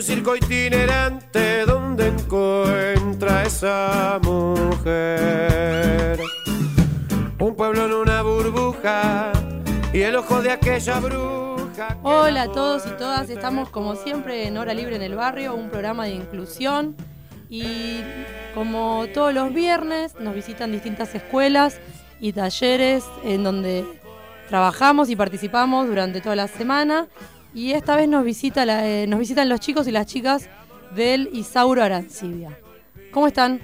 Un circo itinerante donde encuentra esa mujer. Un pueblo en una burbuja y el ojo de aquella bruja. Hola a todos y todas, estamos como siempre en Hora Libre en el Barrio, un programa de inclusión y como todos los viernes nos visitan distintas escuelas y talleres en donde trabajamos y participamos durante toda la semana y esta vez nos, visita la- eh, nos visitan los chicos y las chicas del Isauro Arancibia. ¿Cómo están?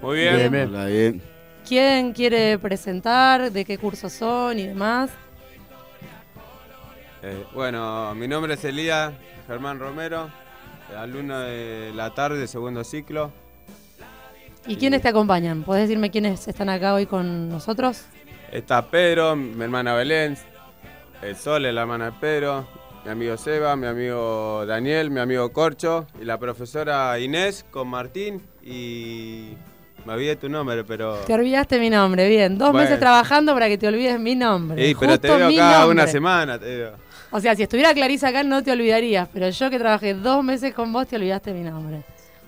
Muy bien. Hola, bien. ¿Quién quiere presentar? ¿De qué curso son y demás? Eh, bueno, mi nombre es Elías Germán Romero, alumno de la tarde de segundo ciclo. ¿Y quiénes te acompañan? ¿Podés decirme quiénes están acá hoy con nosotros? Está Pedro, mi hermana Belén, el Sol, la hermana de Pedro, mi amigo Seba, mi amigo Daniel, mi amigo Corcho y la profesora Inés con Martín y... Me olvidé tu nombre, pero... Te olvidaste mi nombre, bien. Dos Bueno. meses trabajando para que te olvides mi nombre. Pero te Justo veo mi cada nombre. una semana, te veo. O sea, si estuviera Clarisa acá no te olvidarías, pero yo que trabajé dos meses con vos te olvidaste mi nombre.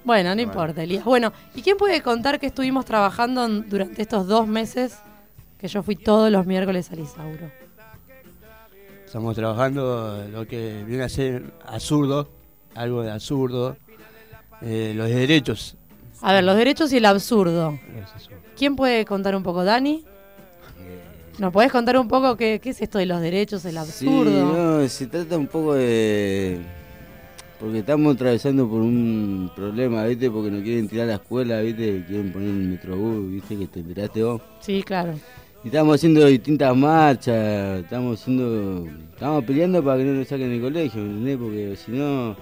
Bueno, no Bueno. importa, Elías. Bueno, ¿y quién puede contar que estuvimos trabajando durante estos dos meses que yo fui todos los miércoles al Isauro? Estamos trabajando lo que viene a ser absurdo, algo de absurdo, eh, los derechos. A ver, los derechos y el absurdo. ¿Quién puede contar un poco, Dani? ¿Nos podés contar un poco qué, qué es esto de los derechos, el Sí, absurdo? no, se trata un poco de... Porque estamos atravesando por un problema, ¿viste? Porque nos quieren tirar la escuela, ¿viste? Quieren poner el metrobús, ¿viste? Que te enteraste vos. Sí, claro. Y estamos haciendo distintas marchas, estamos haciendo... Estamos peleando para que no nos saquen del colegio, ¿me entendés? Porque si no...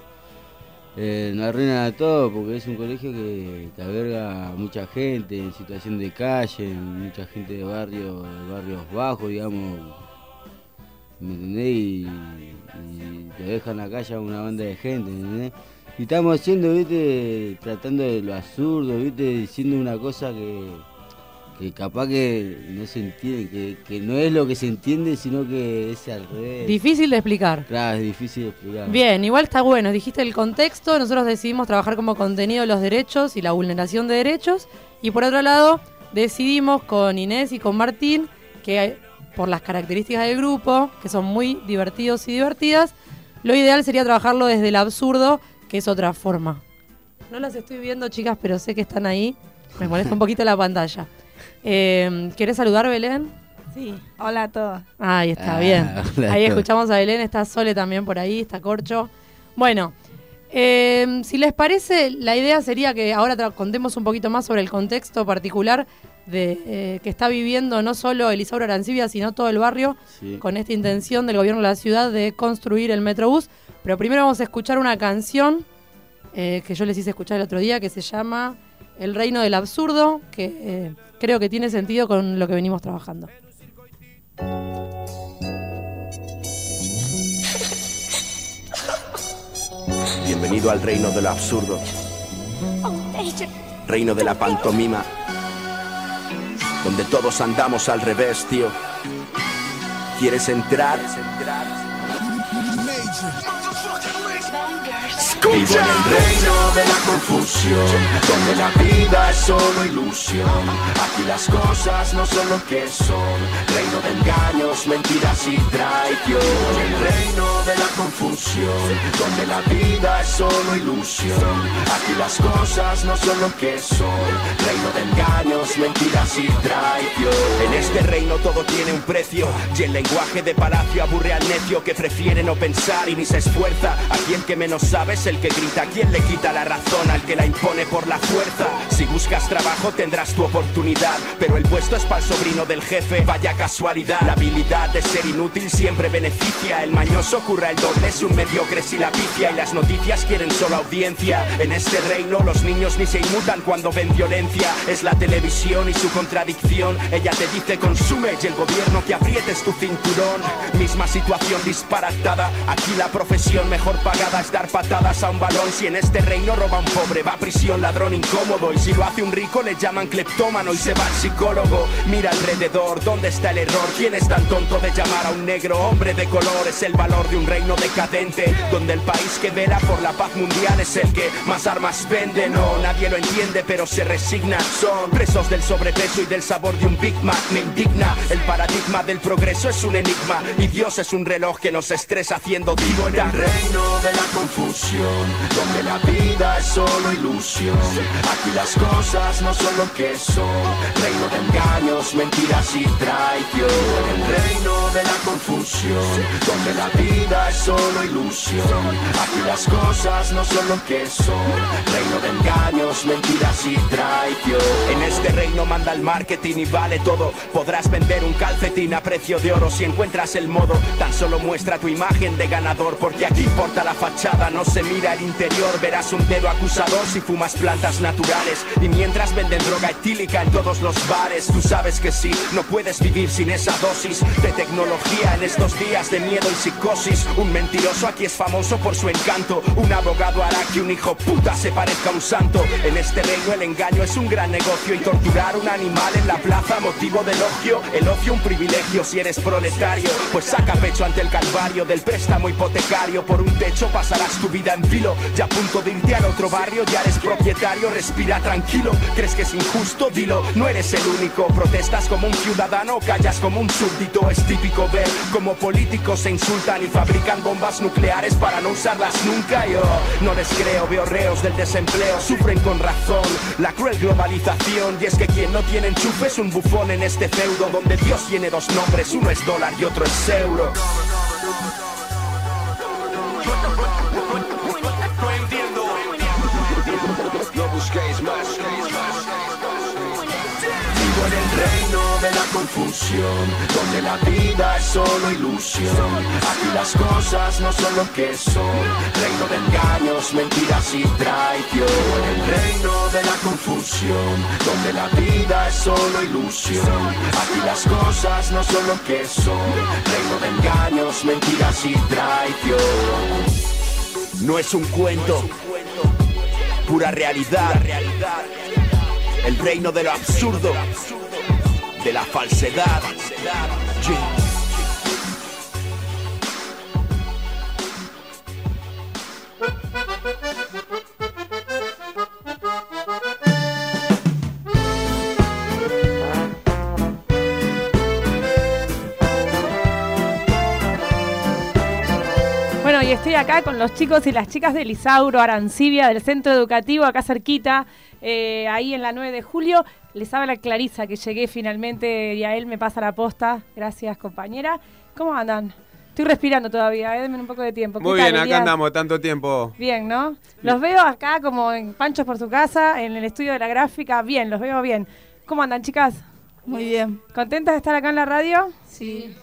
Eh, nos arruinan a todos, porque es un colegio que, que alberga a mucha gente en situación de calle, mucha gente de barrios, de barrios bajos, digamos, ¿me entendés? Y, te dejan acá ya una banda de gente, ¿me entendés? Y estamos haciendo, viste, tratando de lo absurdo, viste, diciendo una cosa que, que capaz que no se entiende, que, que no es lo que se entiende, sino que es al revés. Difícil de explicar. Claro, es difícil de explicar. Bien, igual está bueno. Dijiste el contexto. Nosotros decidimos trabajar como contenido los derechos y la vulneración de derechos. Y por otro lado, decidimos con Inés y con Martín que por las características del grupo, que son muy divertidos y divertidas, lo ideal sería trabajarlo desde el absurdo, que es otra forma. No las estoy viendo, chicas, pero sé que están ahí. Me molesta un poquito la pantalla. Eh, ¿Querés saludar, Belén? Sí, hola a todos. Ahí está, Ah, bien. Ahí escuchamos a Belén, está Sole también por ahí, está Corcho. Bueno, eh, si les parece, la idea sería que ahora contemos un poquito más sobre el contexto particular de eh, que está viviendo no solo el Isauro Arancibia, sino todo el barrio, Sí. con esta intención del gobierno de la ciudad de construir el Metrobús. Pero primero vamos a escuchar una canción eh, que yo les hice escuchar el otro día, que se llama El Reino del Absurdo, que eh, creo que tiene sentido con lo que venimos trabajando. Bienvenido al reino del absurdo. Reino de la pantomima. Donde todos andamos al revés, tío. ¿Quieres entrar? Vivo en el reino de la confusión, donde la vida es solo ilusión. Aquí las cosas no son lo que son. Reino de engaños, mentiras y traición. El reino de la confusión, donde la vida es solo ilusión. Aquí las cosas no son lo que son. Reino de engaños, mentiras y traición. En este reino todo tiene un precio. Y el lenguaje de palacio aburre al necio que prefiere no pensar y ni se esfuerza. Aquí el que menos sabe es el que grita. ¿Quién le quita la razón al que la impone por la fuerza? Si buscas trabajo tendrás tu oportunidad. Pero el puesto es para el sobrino del jefe. Vaya casualidad. La habilidad de ser inútil siempre beneficia. El mañoso curra el doble, es un mediocre si la pifia. Y las noticias quieren solo audiencia. En este reino los niños ni se inmutan cuando ven violencia. Es la televisión y su contradicción. Ella te dice consume y el gobierno que aprietes tu cinturón. Misma situación disparatada. Aquí la profesión mejor pagada es dar patadas un balón. Si en este reino roba un pobre, va a prisión, ladrón incómodo. Y si lo hace un rico, le llaman cleptómano y se va al psicólogo. Mira alrededor, ¿dónde está el error? ¿Quién es tan tonto de llamar a un negro hombre de color? Es el valor de un reino decadente, donde el país que vela por la paz mundial es el que más armas vende. No, nadie lo entiende, pero se resigna. Son presos del sobrepeso y del sabor de un Big Mac. Me indigna, el paradigma del progreso es un enigma. Y Dios es un reloj que nos estresa haciendo digo en el reino de la confusión, donde la vida es solo ilusión. Aquí las cosas no son lo que son, reino de engaños, mentiras y traición. El reino de la confusión, donde la vida es solo ilusión. Aquí las cosas no son lo que son, reino de engaños, mentiras y traición. En este reino manda el marketing y vale todo. Podrás vender un calcetín a precio de oro si encuentras el modo. Tan solo muestra tu imagen de ganador, porque aquí importa la fachada, no se mira el interior. Verás un dedo acusador si fumas plantas naturales. Y mientras venden droga etílica en todos los bares, tú sabes que sí, no puedes vivir sin esa dosis de tecnología en estos días de miedo y psicosis. Un mentiroso aquí es famoso por su encanto. Un abogado hará que un hijo puta se parezca a un santo. En este reino el engaño es un gran negocio y torturar un animal en la plaza motivo de elogio. El ocio un privilegio si eres proletario, pues saca pecho ante el calvario del préstamo hipotecario. Por un techo pasarás tu vida en filo, ya a punto de irte al otro barrio, ya eres propietario, respira tranquilo. ¿Crees que es injusto? Dilo, no eres el único. Protestas como un ciudadano, callas como un súbdito. Es típico ver como políticos se insultan y fabrican bombas nucleares para no usarlas nunca. Yo no les creo, veo reos del desempleo, sufren con razón la cruel globalización. Y es que quien no tiene enchufe es un bufón en este feudo donde Dios tiene dos nombres, uno es dólar y otro es euro. Busquéis más. Vivo en el reino de la confusión, donde la vida es solo ilusión. Aquí las cosas no son lo que son, reino de engaños, mentiras y traición. En el reino de la confusión, donde la vida es solo ilusión. Aquí las cosas no son lo que son, reino de engaños, mentiras y traición. No es un cuento, pura realidad. El reino de lo absurdo, de la falsedad. Yeah. Y estoy acá con los chicos y las chicas de Lisauro, Arancibia, del centro educativo, acá cerquita, eh, ahí en la 9 de julio. Les habla Clarisa, que llegué finalmente y a él me pasa la posta. Gracias, compañera. ¿Cómo andan? Estoy respirando todavía, eh, denme un poco de tiempo. ¿Qué Muy tal, bien, acá andamos tanto tiempo. Bien, ¿no? Los veo acá como en Panchos por su casa, en el estudio de la gráfica. Bien, los veo bien. ¿Cómo andan, chicas? Muy bien. ¿Contentas de estar acá en la radio? Sí.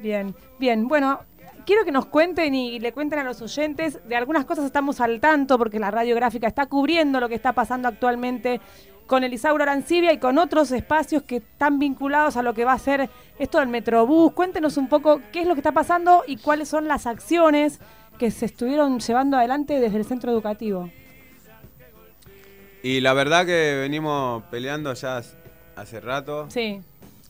Bien, bien. Bueno, quiero que nos cuenten y le cuenten a los oyentes. De algunas cosas estamos al tanto porque la radiográfica está cubriendo lo que está pasando actualmente con el Isauro Arancibia y con otros espacios que están vinculados a lo que va a ser esto del Metrobús. Cuéntenos un poco qué es lo que está pasando y cuáles son las acciones que se estuvieron llevando adelante desde el centro educativo. Y la verdad que venimos peleando ya hace rato. Sí.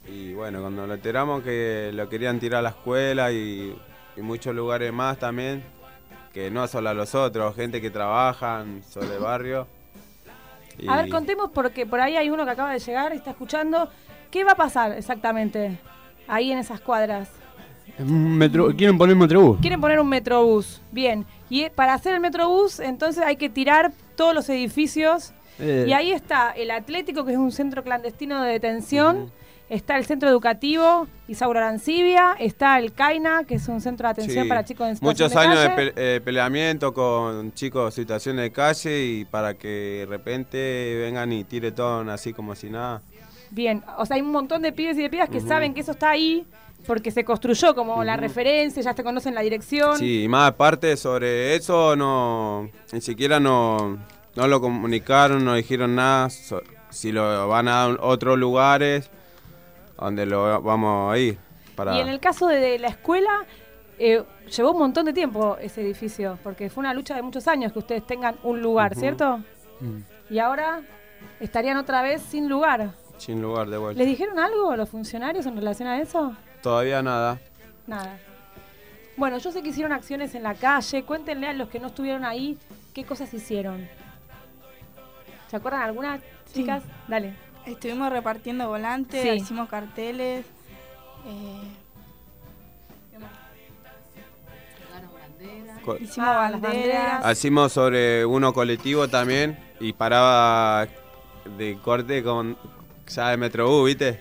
Y bueno, cuando lo enteramos que lo querían tirar a la escuela y, y muchos lugares más también, que no solo a los otros, gente que trabajan sobre el barrio. Y A ver, contemos porque por ahí hay uno que acaba de llegar y está escuchando. ¿Qué va a pasar exactamente ahí en esas cuadras? Un metro- ¿Quieren poner Metrobús? Quieren poner un metrobús. Bien. Y para hacer el metrobús, entonces hay que tirar todos los edificios. Eh, Y ahí está el Atlético, que es un centro clandestino de detención. Está el centro educativo Isaura Arancibia, está el CAINA, que es un centro de atención Sí. para chicos en situación Muchos de años de calle. pe- eh, peleamiento con chicos en situación de calle y para que de repente vengan y tire todo así como si nada. Bien, o sea, hay un montón de pibes y de pibas que saben que eso está ahí porque se construyó como la referencia, ya te conocen la dirección. Sí, y más aparte sobre eso no ni siquiera no, no lo comunicaron, no dijeron nada. so- si lo van a otros lugares donde lo vamos a ir. Para... Y en el caso de, la escuela, eh, llevó un montón de tiempo ese edificio, porque fue una lucha de muchos años que ustedes tengan un lugar. ¿cierto? Mm, Y ahora estarían otra vez sin lugar. Sin lugar de vuelta. ¿Les dijeron algo los funcionarios en relación a eso? Todavía nada. Nada. Bueno, yo sé que hicieron acciones en la calle. Cuéntenle a los que no estuvieron ahí qué cosas hicieron. ¿Se acuerdan algunas, chicas? Dale. Estuvimos repartiendo volantes, Sí. hicimos carteles. eh, Co- hicimos Ah, las banderas. Hacimos sobre uno colectivo también y paraba de corte con ya de Metrobús, ¿viste?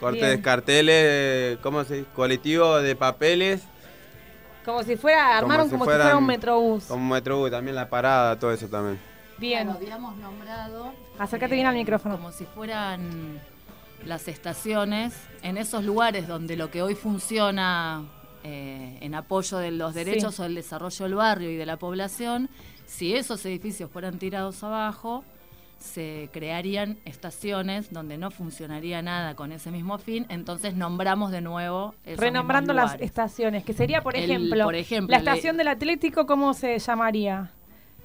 Corte Bien. de carteles, ¿cómo se dice? Colectivo de papeles, Como si fuera, armaron si como si fuera un metrobús. como Metrobús, también la parada, todo eso también. Bien. Claro, habíamos nombrado. Acércate bien al micrófono. Como si fueran las estaciones, en esos lugares donde lo que hoy funciona eh, en apoyo de los derechos Sí. o del desarrollo del barrio y de la población, si esos edificios fueran tirados abajo, se crearían estaciones donde no funcionaría nada con ese mismo fin, entonces nombramos de nuevo esos Renombrando las estaciones, que sería, por El- ejemplo, por ejemplo, la le- estación del Atlético, ¿cómo se llamaría?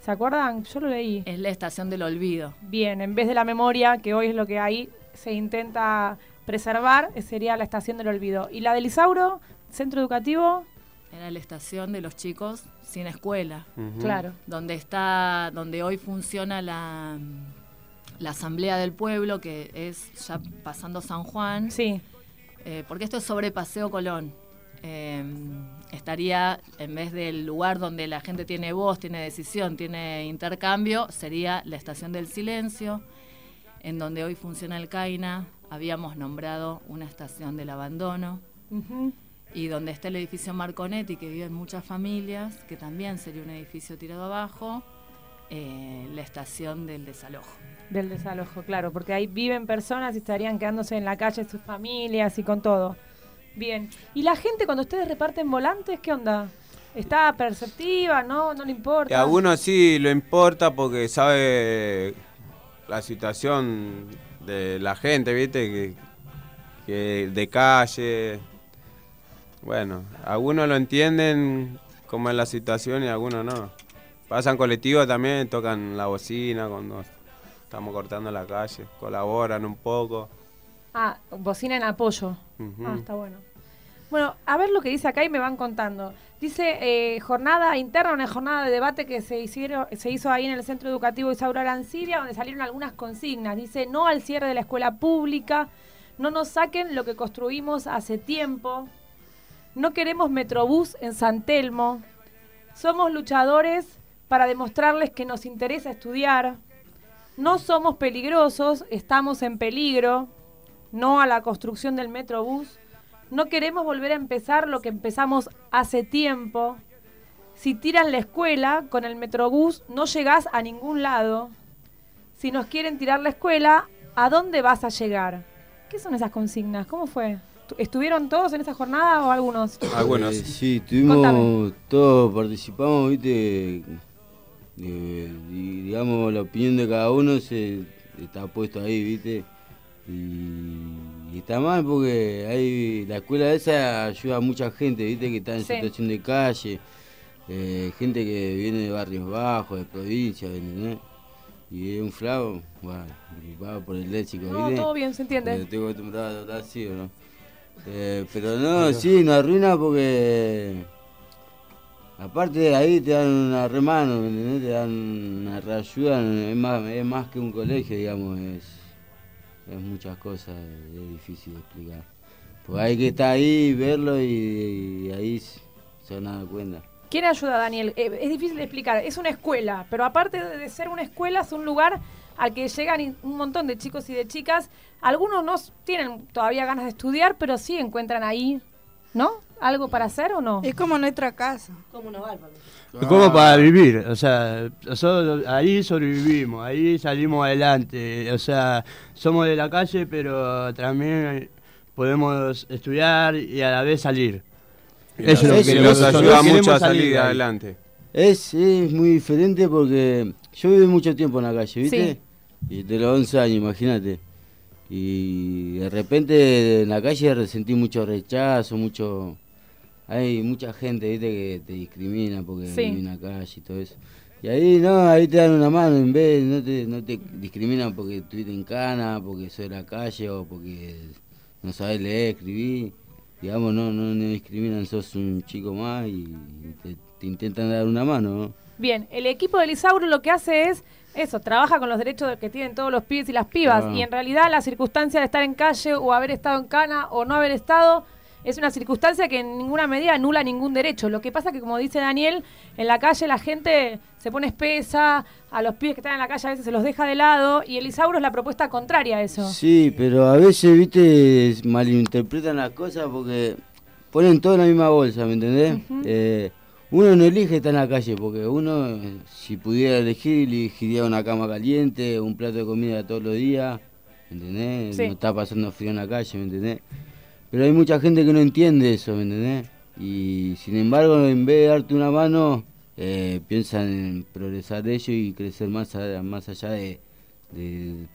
¿Se acuerdan? Yo lo leí. Es la estación del olvido. Bien, en vez de la memoria, que hoy es lo que hay, se intenta preservar, eh, sería la estación del olvido. ¿Y la del Isauro? ¿Centro educativo? Era la estación de los chicos sin escuela. Claro. donde está donde hoy funciona la, la asamblea del pueblo que es ya pasando San Juan Sí. eh, porque esto es sobre Paseo Colón Eh, estaría en vez del lugar donde la gente tiene voz tiene decisión tiene intercambio sería la estación del silencio en donde hoy funciona el CAINA habíamos nombrado una estación del abandono y donde está el edificio Marconetti, que viven muchas familias, que también sería un edificio tirado abajo, eh, la estación del desalojo. Del desalojo, claro, porque ahí viven personas y estarían quedándose en la calle sus familias y con todo. Bien. ¿Y la gente cuando ustedes reparten volantes, qué onda? ¿Está perceptiva? ¿No? ¿No le importa? a uno sí lo importa porque sabe la situación de la gente, ¿viste? Que, que de calle. Bueno, algunos lo entienden cómo es la situación y algunos no. Pasan colectivos también, tocan la bocina cuando estamos cortando la calle, colaboran un poco. Ah, bocina en apoyo. Ah, está bueno. Bueno, a ver lo que dice acá y me van contando. Dice eh, jornada interna, una jornada de debate que se, hicieron, se hizo ahí en el Centro Educativo Isaura Arancibia, donde salieron algunas consignas. Dice, no al cierre de la escuela pública, no nos saquen lo que construimos hace tiempo, no queremos Metrobús en San Telmo, somos luchadores para demostrarles que nos interesa estudiar, no somos peligrosos, estamos en peligro, no a la construcción del Metrobús, no queremos volver a empezar lo que empezamos hace tiempo. Si tiran la escuela con el Metrobús, no llegás a ningún lado. Si nos quieren tirar la escuela, ¿a dónde vas a llegar? ¿Qué son esas consignas? ¿Cómo fue? ¿Tu- ¿Estuvieron todos en esa jornada o algunos? Algunos. Eh, sí, tuvimos, Contame. todos participamos, viste, eh, y, digamos, la opinión de cada uno se está puesto ahí, viste, y, y está mal porque hay, la escuela esa ayuda a mucha gente, viste, que está en Sí. situación de calle, eh, gente que viene de barrios bajos, de provincia, ¿entendés? Y es un flaco, bueno, preocupado por el léxico, No, ¿viste? todo bien, se entiende. Eh, Estoy acostumbrado a hablar así, ¿o no? Eh, pero no, sí, nos arruina porque. Aparte de ahí te dan una remano. Te dan una reayuda, es más, es más que un colegio, digamos, es, es muchas cosas, es difícil de explicar. Porque hay que estar ahí, verlo y, ahí se van a dar cuenta. ¿Quién ayuda, Daniel? Eh, es difícil de explicar. Es una escuela, pero aparte de ser una escuela, es un lugar al que llegan un montón de chicos y de chicas. Algunos no tienen todavía ganas de estudiar, pero sí encuentran ahí, ¿no? ¿Algo para hacer o no? Es como nuestra casa. Como una barba. Es como para vivir, o sea, nosotros ahí sobrevivimos, ahí salimos adelante, o sea, somos de la calle, pero también podemos estudiar y a la vez salir. Y Eso es lo que los ayuda mucho a salir adelante. Es, es muy diferente porque yo viví mucho tiempo en la calle, ¿viste? Sí. Y de los 11 años, imagínate. Y de repente en la calle sentí mucho rechazo, mucho... Hay mucha gente, ¿viste? Que te discrimina porque Sí. vive en la calle y todo eso. Y ahí no, ahí te dan una mano, en vez, no te, no te discriminan porque estuviste en cana, porque sos de la calle o porque no sabes leer, escribir. Digamos, no, no, no discriminan, sos un chico más y te, te intentan dar una mano, ¿no? Bien, el equipo de Lisauro lo que hace es eso, trabaja con los derechos que tienen todos los pibes y las pibas. Ah. Y en realidad la circunstancia de estar en calle o haber estado en cana o no haber estado es una circunstancia que en ninguna medida anula ningún derecho. Lo que pasa es que, como dice Daniel, en la calle la gente se pone espesa, a los pibes que están en la calle a veces se los deja de lado y el Isauro es la propuesta contraria a eso. Sí, pero a veces, viste, malinterpretan las cosas porque ponen todo en la misma bolsa, ¿me entendés? Ujú. Eh, uno no elige estar en la calle porque uno, si pudiera elegir, elegiría una cama caliente, un plato de comida todos los días, ¿me entendés? Sí. No está pasando frío en la calle, ¿me entendés? Pero hay mucha gente que no entiende eso, ¿me entendés? Y sin embargo, en vez de darte una mano, eh, piensan en progresar ellos y crecer más, a- más allá de, de,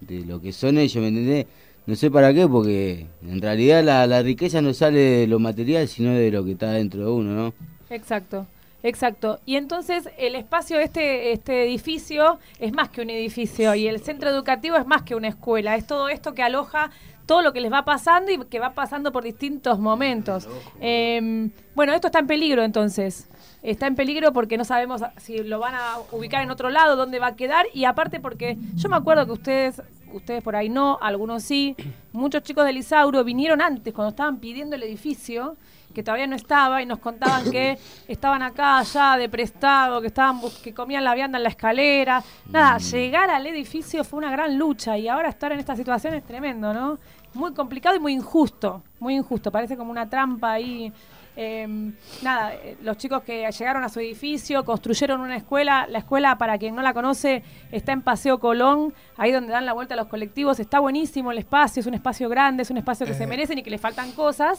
de lo que son ellos, ¿me entendés? No sé para qué, porque en realidad la, la riqueza no sale de lo material, sino de lo que está dentro de uno, ¿no? Exacto, exacto. Y entonces el espacio de este, este edificio es más que un edificio y el centro educativo es más que una escuela. Es todo esto que aloja todo lo que les va pasando y que va pasando por distintos momentos. Eh, bueno, esto está en peligro entonces. Está en peligro porque no sabemos si lo van a ubicar en otro lado, dónde va a quedar y aparte porque yo me acuerdo que ustedes, ustedes por ahí no, algunos sí, muchos chicos del Isauro vinieron antes cuando estaban pidiendo el edificio que todavía no estaba y nos contaban que estaban acá allá de prestado, que estaban que comían la vianda en la escalera. Nada, llegar al edificio fue una gran lucha y ahora estar en esta situación es tremendo, ¿no? Muy complicado y muy injusto, muy injusto, parece como una trampa ahí. Eh, nada, eh, los chicos que llegaron a su edificio, construyeron una escuela, la escuela para quien no la conoce está en Paseo Colón, ahí donde dan la vuelta a los colectivos, está buenísimo el espacio, es un espacio grande, es un espacio que se Eh. merecen y que le faltan cosas,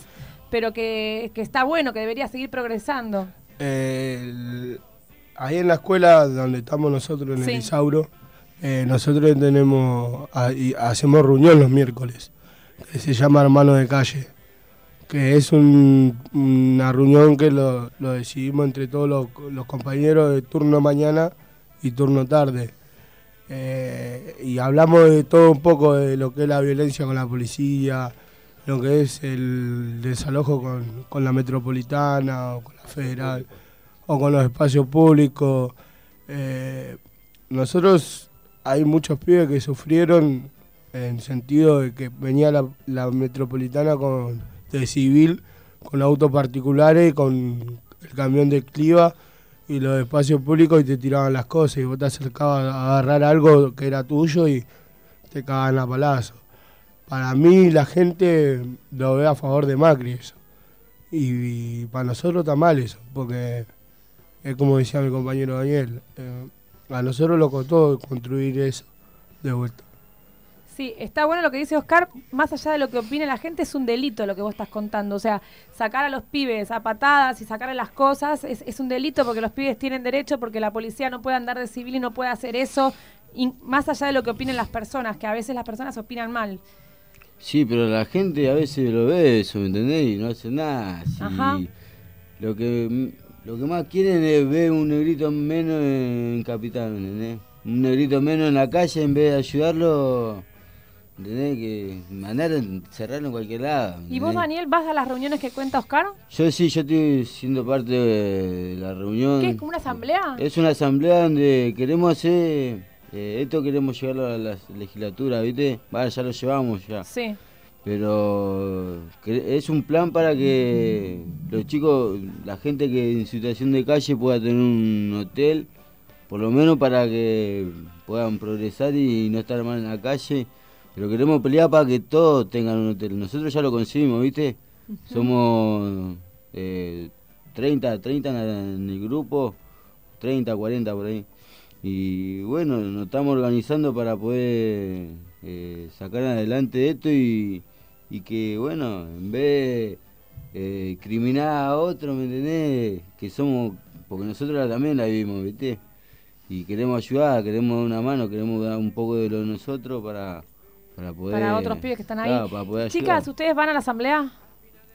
pero que, que está bueno, que debería seguir progresando. El- ahí en la escuela donde estamos nosotros en Sí. el Isauro, eh, nosotros tenemos ah, y hacemos reunión los miércoles, que se llama Hermano de Calle, que es un- una reunión que lo, lo decidimos entre todos los, los compañeros de turno mañana y turno tarde. Eh, y hablamos de todo un poco de lo que es la violencia con la policía, lo que es el desalojo con, con la metropolitana o con la federal o con los espacios públicos. Eh, nosotros hay muchos pibes que sufrieron en sentido de que venía la, metropolitana con de civil con autos particulares y con el camión de cliva y los espacios públicos y te tiraban las cosas y vos te acercabas a agarrar algo que era tuyo y te cagaban a palazo. Para mí la gente lo ve a favor de Macri eso. Y, para nosotros está mal eso, porque es como decía mi compañero Daniel, eh, a nosotros lo costó construir eso de vuelta. Sí, está bueno lo que dice Oscar, más allá de lo que opine la gente, es un delito lo que vos estás contando. O sea, sacar a los pibes a patadas y sacarle las cosas es, es un delito porque los pibes tienen derecho, porque la policía no puede andar de civil y no puede hacer eso, y más allá de lo que opinen las personas, que a veces las personas opinan mal. Sí, pero la gente a veces lo ve eso, ¿me entendés? Y no hace nada. Si Ajá. Lo que lo que más quieren es ver un negrito menos en Capital, ¿me entendés? Un negrito menos en la calle en vez de ayudarlo, ¿entendés? Que mandar a encerrarlo en cualquier lado. ¿me ¿Y vos? Daniel, vas a las reuniones que cuenta Oscar? Yo sí, yo estoy siendo parte de la reunión. ¿Qué es como una asamblea? Es una asamblea donde queremos hacer, eh, esto queremos llevarlo a la legislatura, ¿viste? Vale, ya lo llevamos ya. Sí. Pero es un plan para que los chicos, la gente que en situación de calle pueda tener un hotel, por lo menos para que puedan progresar y no estar mal en la calle. Pero queremos pelear para que todos tengan un hotel. Nosotros ya lo conseguimos, ¿viste? Somos eh, 30, 30 en, en el grupo, 30, 40 por ahí. Y bueno, nos estamos organizando para poder eh, sacar adelante esto y, y que, bueno, en vez de eh, criminar a otro, ¿me entendés? Que somos, porque nosotros también la vivimos, ¿viste? Y queremos ayudar, queremos dar una mano, queremos dar un poco de lo de nosotros para, para poder... Para otros pibes que están ahí. Claro, para poder Chicas, ayudar. ¿ustedes van a la asamblea?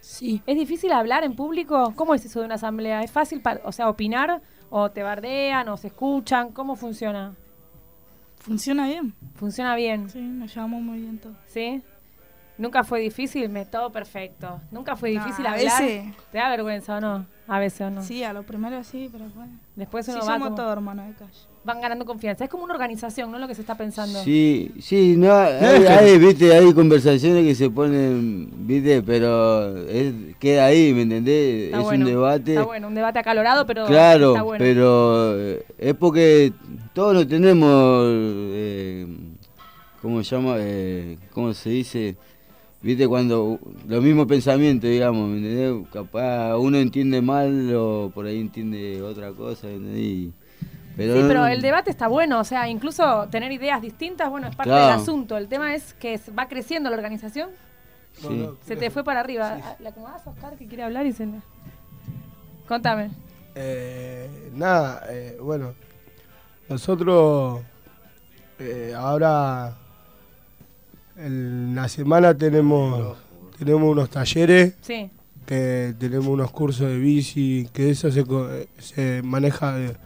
Sí. ¿Es difícil hablar en público? ¿Cómo es eso de una asamblea? ¿Es fácil, pa- o sea, opinar? ¿O te bardean? ¿O se escuchan? ¿Cómo funciona? Funciona bien. ¿Funciona bien? Sí, nos llevamos muy bien todos. ¿Sí? ¿Nunca fue difícil? Me todo perfecto. ¿Nunca fue difícil hablar? veces. ¿Te da vergüenza o no? A veces o no. Sí, a lo primero sí, pero bueno. Después Sí, uno va somos como- todos hermanos de calle. Van ganando confianza. Es como una organización, ¿no? Lo que se está pensando. Sí, sí, no, hay, hay, viste, hay conversaciones que se ponen, viste, pero es- queda ahí, ¿me entendés? Está es bueno, un debate. Está bueno, un debate acalorado, pero Claro, está bueno. pero eh, es porque todos no tenemos, eh, ¿cómo se llama? Eh, ¿Cómo se dice? Viste, cuando los mismos pensamientos, digamos, ¿me entendés? Capaz uno entiende mal o por ahí entiende otra cosa, ¿me entendés? Y- pero Sí, pero el debate está bueno, o sea, incluso tener ideas distintas, bueno, es parte Claro. del asunto. El tema es que va creciendo la organización. Sí. Se te fue para arriba. Ah, ¿Le acomodás a Oscar que quiere hablar y se. Contame. Eh, nada, eh, bueno, nosotros eh, ahora en la semana tenemos tenemos unos talleres Sí. que tenemos unos cursos de bici que eso se, co- eh, se maneja eh,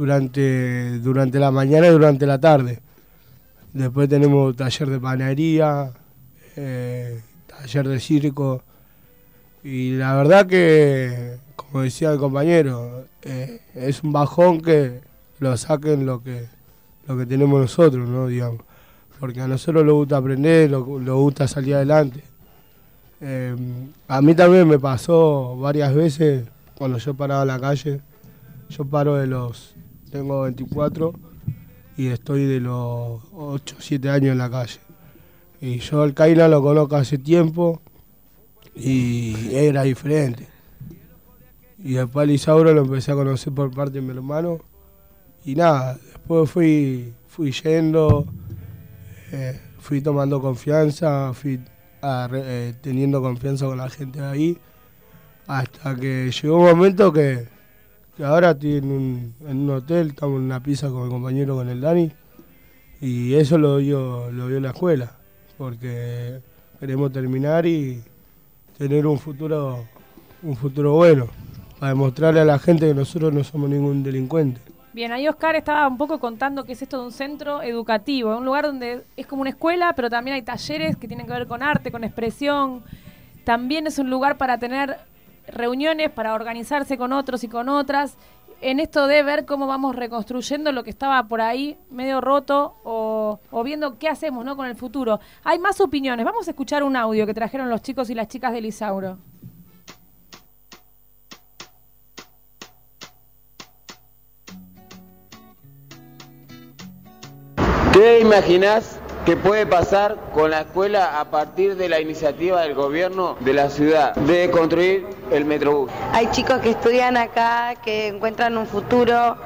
durante durante la mañana y durante la tarde después tenemos taller de panadería eh, taller de circo y la verdad que como decía el compañero eh, es un bajón que lo saquen lo que lo que tenemos nosotros no digamos porque a nosotros nos gusta aprender nos gusta salir adelante eh, a mí también me pasó varias veces cuando yo paraba en la calle. Yo paro de los. Tengo 24 y estoy de los 8, 7 años en la calle. Y yo al Caina lo conozco hace tiempo y era diferente. Y después al Isauro lo empecé a conocer por parte de mi hermano. Y nada, después fui, fui yendo, eh, fui tomando confianza, fui a re- eh, teniendo confianza con la gente de ahí, hasta que llegó un momento que, ahora estoy en un, hotel, estamos en una pizza con mi compañero, con el Dani, y eso lo dio, lo dio la escuela, porque queremos terminar y tener un futuro, un futuro bueno, para demostrarle a la gente que nosotros no somos ningún delincuente. Bien, ahí Oscar estaba un poco contando que es esto de un centro educativo, un lugar donde es como una escuela, pero también hay talleres que tienen que ver con arte, con expresión. También es un lugar para tener reuniones, para organizarse con otros y con otras. En esto de ver cómo vamos reconstruyendo lo que estaba por ahí medio roto o, o viendo qué hacemos ¿no? con el futuro. Hay más opiniones. Vamos a escuchar un audio que trajeron los chicos y las chicas del Isauro. ¿Qué imaginás que puede pasar con la escuela a partir de la iniciativa del gobierno de la ciudad de construir el Metrobús? Hay chicos que estudian acá, que encuentran un futuro,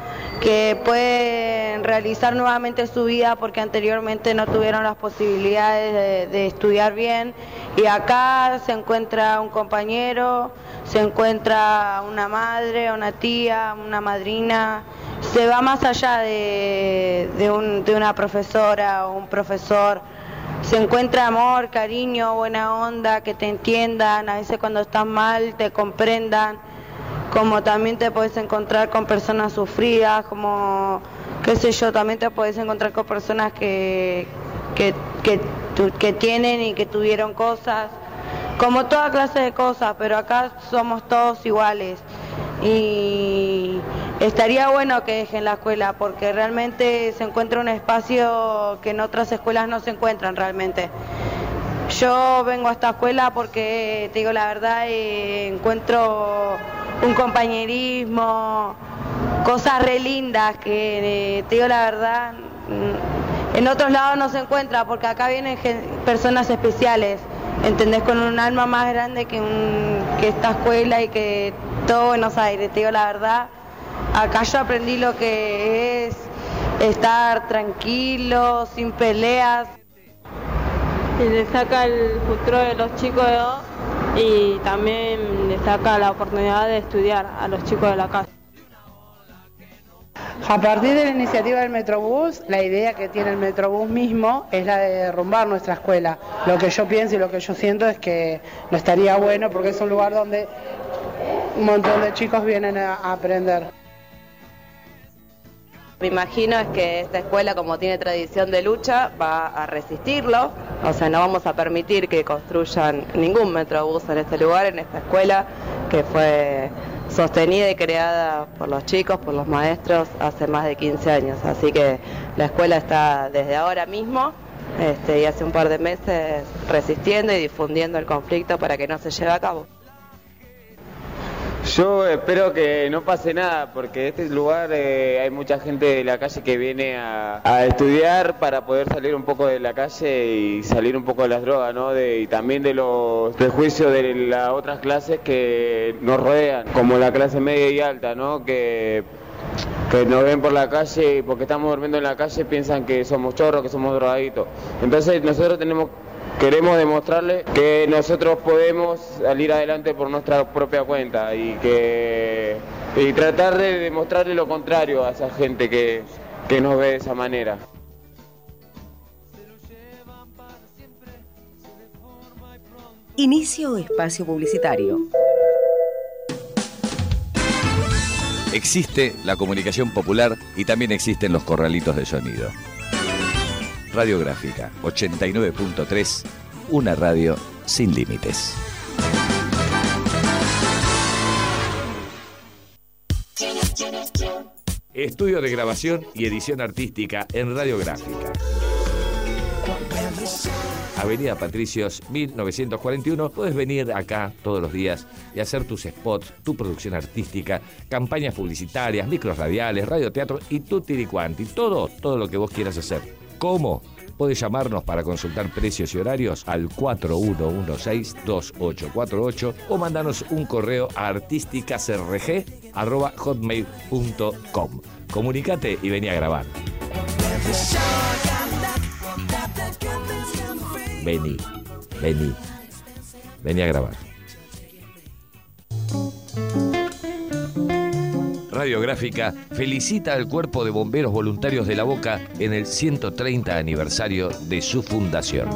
que pueden realizar nuevamente su vida porque anteriormente no tuvieron las posibilidades de, de estudiar bien. Y acá se encuentra un compañero, se encuentra una madre, una tía, una madrina. Se va más allá de, de un- de una profesora o un profesor. Se encuentra amor, cariño, buena onda, que te entiendan, a veces cuando estás mal te comprendan, como también te puedes encontrar con personas sufridas, como, qué sé yo, también te puedes encontrar con personas que, que, que, tienen y que tuvieron cosas, como toda clase de cosas, pero acá somos todos iguales. Y estaría bueno que dejen la escuela porque realmente se encuentra un espacio que en otras escuelas no se encuentran realmente. Yo vengo a esta escuela porque, te digo la verdad, eh, encuentro un compañerismo, cosas re lindas que, eh, te digo la verdad, mm, en otros lados no se encuentra, porque acá vienen personas especiales, ¿entendés? Con un alma más grande que, un- que esta escuela y que todo Buenos Aires, te digo la verdad. Acá yo aprendí lo que es estar tranquilo, sin peleas. y le saca el futuro de los chicos y también le saca la oportunidad de estudiar a los chicos de la casa. A partir de la iniciativa del Metrobús, la idea que tiene el Metrobús mismo es la de derrumbar nuestra escuela. Lo que yo pienso y lo que yo siento es que no estaría bueno porque es un lugar donde un montón de chicos vienen a a aprender. Me imagino es que esta escuela, como tiene tradición de lucha, va a resistirlo. O sea, no vamos a permitir que construyan ningún metrobús en este lugar, en esta escuela, que fue sostenida y creada por los chicos, por los maestros, hace más de 15 años. Así que la escuela está desde ahora mismo este, y hace un par de meses resistiendo y difundiendo el conflicto para que no se lleve a cabo. Yo espero que no pase nada, porque este lugar eh, hay mucha gente de la calle que viene a, estudiar para poder salir un poco de la calle y salir un poco de las drogas, ¿no? De- y también de los prejuicios de las otras clases que nos rodean, como la clase media y alta, ¿no? Que que nos ven por la calle y porque estamos durmiendo en la calle piensan que somos chorros, que somos drogaditos. Entonces nosotros tenemos queremos demostrarles que nosotros podemos salir adelante por nuestra propia cuenta y que y tratar de demostrarle lo contrario a esa gente que, que nos ve de esa manera. Inicio espacio publicitario. Existe la comunicación popular y también existen los corralitos de sonido. Radiográfica 89.3, una radio sin límites. Estudio de grabación y edición artística en Radiográfica. Avenida Patricios 1941. Puedes venir acá todos los días y hacer tus spots, tu producción artística, campañas publicitarias, micros radiales, radioteatro y tutti quanti. Todo, todo lo que vos quieras hacer. ¿Cómo? Puedes llamarnos para consultar precios y horarios al 4116-2848 o mandarnos un correo a artísticasrg.hotmail.com. Comunicate y vení a grabar. Vení, vení, vení a grabar. Radiográfica felicita al Cuerpo de Bomberos Voluntarios de la Boca en el 130 aniversario de su fundación.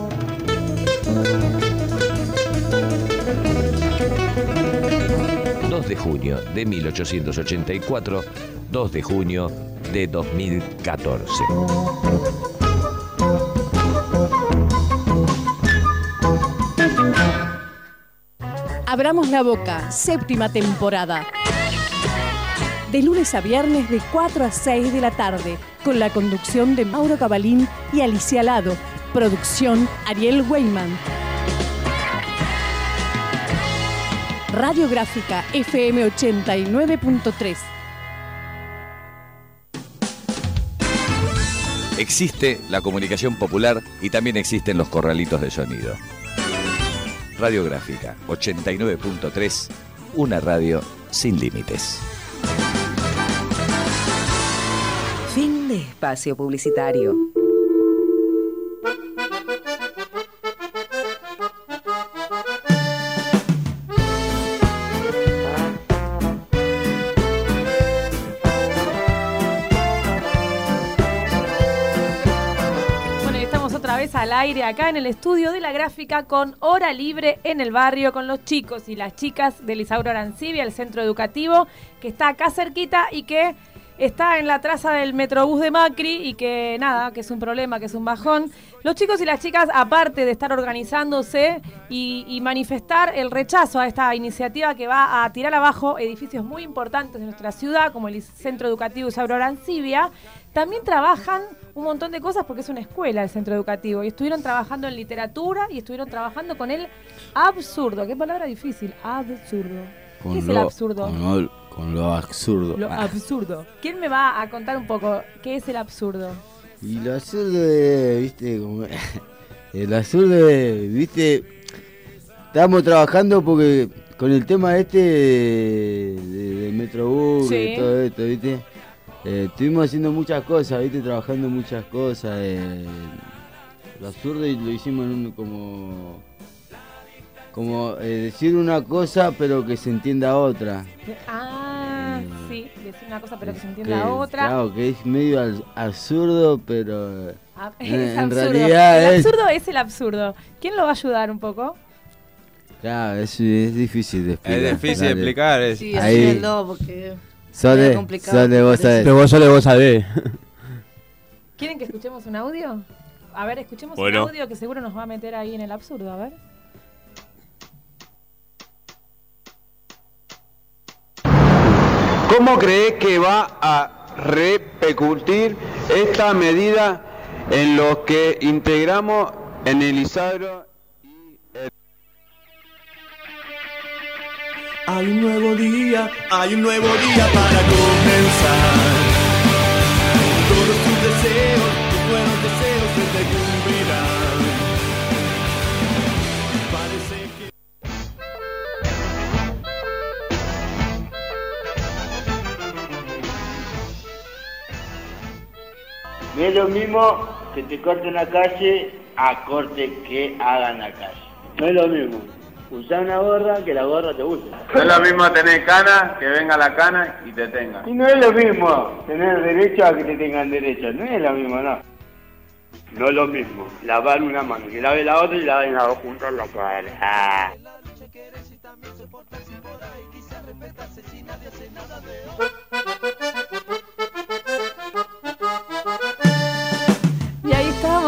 ...2 de junio de 1884, 2 de junio de 2014. Abramos la boca, séptima temporada. De lunes a viernes de 4 a 6 de la tarde, con la conducción de Mauro Cabalín y Alicia Lado. Producción Ariel Weyman. Radiográfica FM 89.3. Existe la comunicación popular y también existen los corralitos de sonido. Radiográfica 89.3, una radio sin límites. De espacio publicitario. Bueno, estamos otra vez al aire acá en el estudio de la gráfica con hora libre en el barrio con los chicos y las chicas del Isauro Arancibia, el centro educativo que está acá cerquita y que está en la traza del Metrobús de Macri y que nada, que es un problema, que es un bajón. Los chicos y las chicas, aparte de estar organizándose y, manifestar el rechazo a esta iniciativa que va a tirar abajo edificios muy importantes de nuestra ciudad, como el Centro Educativo Isauro Arancibia, también trabajan un montón de cosas porque es una escuela el centro educativo y estuvieron trabajando en literatura y estuvieron trabajando con el absurdo, qué palabra difícil, absurdo. Con ¿Qué es lo, el absurdo? Con lo, con lo absurdo. Lo Ah. absurdo. ¿Quién me va a contar un poco qué es el absurdo? Y lo absurdo viste, como... el absurdo viste, estábamos trabajando porque con el tema este de, de- Metrobús Sí. y todo esto, viste, eh, estuvimos haciendo muchas cosas, viste, trabajando muchas cosas. eh, lo absurdo y lo hicimos en un como... Como eh, decir una cosa pero que se entienda otra. Ah, sí, decir una cosa pero que se entienda Que, otra. Claro, que es medio al- absurdo, pero Ah, en, es en absurdo. realidad el es, absurdo es el absurdo. ¿Quién lo va a ayudar un poco? claro, es, es difícil de explicar. Es difícil de explicar. Es. Sí, Ahí. ayúdenlo, porque Sole, Sole, vos sabés. Que vos solo vos sabés. ¿Quieren que escuchemos un audio? A ver, escuchemos Bueno. un audio que seguro nos va a meter ahí en el absurdo, a ver. ¿Cómo crees que va a repercutir esta medida en los que integramos en el Isabro? Hay un nuevo día, hay un nuevo día para comenzar. Todos tus deseos, No es lo mismo que te corten la calle a corte que hagan la calle. No es lo mismo usar una gorra que la gorra te use. No es lo mismo tener cana que venga la cana y te tenga. Y no es lo mismo tener derecho a que te tengan derecho. No es lo mismo, no. No es lo mismo lavar una mano que lave la otra y lavar las dos juntas en la cara.